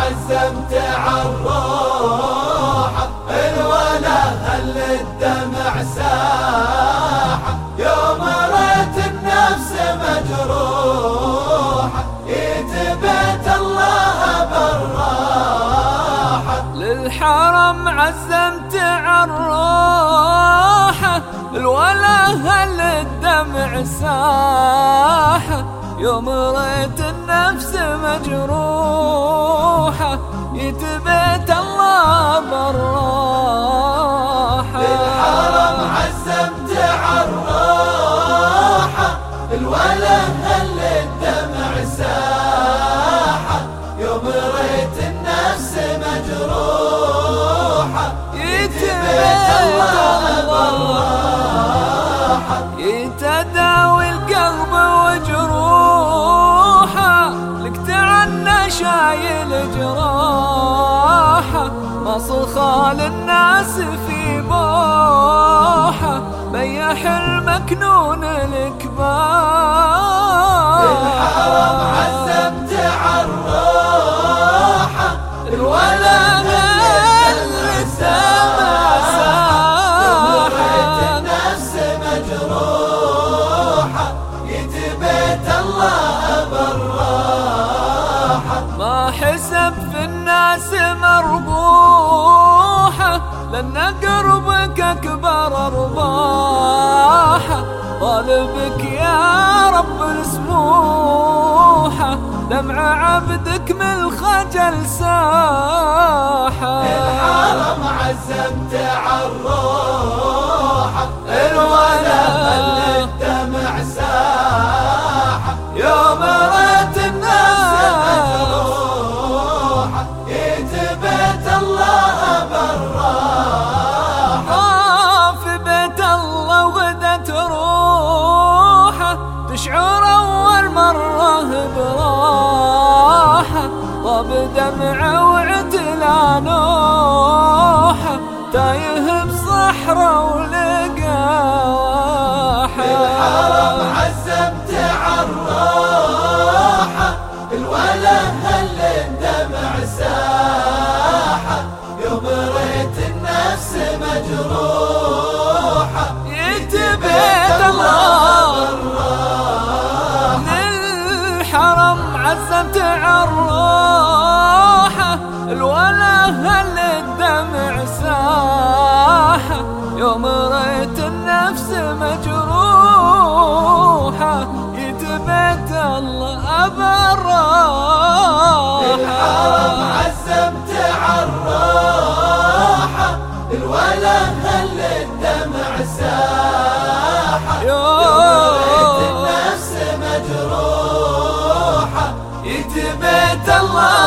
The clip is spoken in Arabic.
عزمت عالروحة الولا هل الدمع ساحة؟ يوم ريت النفس مجروحة يتبت الله بالراحة. للحرم عزمت عالروحة الولا هل الدمع ساحة؟ يوم ريت النفس مجروحة. يتبت الله بالراحة. للحرم عزمت عالروحة الولا هل الدمع ساحة؟ يوم ريت النفس مجروحة يتبت صخال الناس في بوحة بيح المكنون الكبار لأن قربك أكبر أرباحة طالبك يا رب السموحة دمع عبدك من الخجل ساحة الحرم عزمت عالروحة طاب دمعه وعتلى نوحه تايه بصحراء ولقاحة. الحرم عزمت عالروحة الولا هل الدمع ساحة. يوم ريت النفس مجروحة يتبت الله للحرم عزمت عالروحة الولا هل الدمع ساحة يوم رأيت النفس مجروحة يتبت الله أبا الراحة. الحرم عزمت عالراحة الولا هل الدمع ساحة يوم رأيت النفس مجروحة يتبت الله